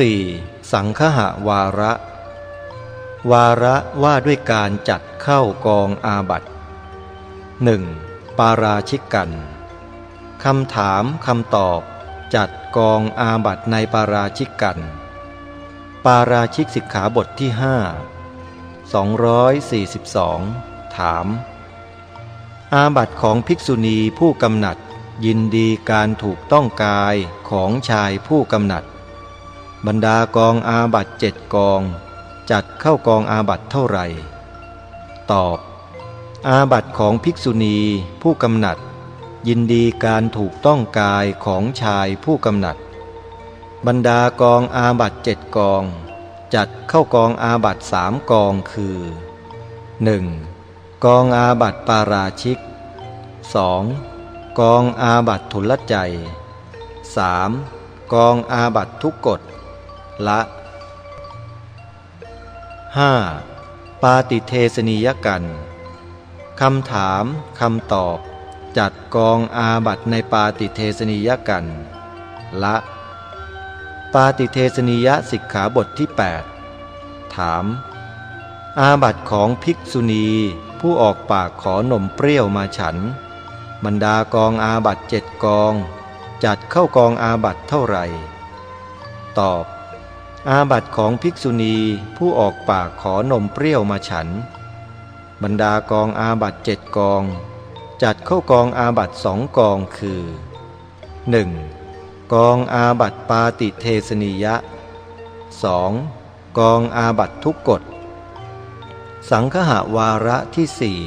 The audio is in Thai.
4. สังคหะวาระ วาระว่าด้วยการจัดเข้ากองอาบัตหนึ่งปาราชิกกันคำถามคำตอบ จัดกองอาบัตในปาราชิกกัน ปาราชิกสิกขาบทที่ห้า242 ถาม อาบัตของภิกษุณีผู้กำหนัดยินดีการถูกต้องกายของชายผู้กำหนัด บรรดากองอาบัติเจ็ดกอง จัดเข้ากองอาบัติเท่าไหร่ ตอบ อาบัติของภิกษุณีผู้กำหนัด ยินดีการถูกต้องกายของชายผู้กำหนัด บรรดากองอาบัติเจ็ดกอง จัดเข้ากองอาบัติสามกองคือ 1. กองอาบัติปาราชิก 2. กองอาบัตทุลใจ 3. กองอาบัตทุกกฎ ละ 5. ปาติเทสนิยกันคำถามคำตอบ จัดกองอาบัตในปาติเทสนิยกัน ละ ปาติเทสนิยสิกขาบทที่ 8 ถาม อาบัตของภิกษุณีผู้ออกปากขอนมเปรี้ยวมาฉัน บรรดากองอาบัติเจ็ดกอง จัดเข้ากองอาบัติเท่าไหร่ ตอบ อาบัติของภิกษุณีผู้ออกปากขอนมเปรี้ยวมาฉัน บรรดากองอาบัติเจ็ดกอง จัดเข้ากองอาบัติสองกองคือ 1. กองอาบัติปาฏิเทสนียะ 2. กองอาบัติทุกกฏ สังคหาวาระที่สี่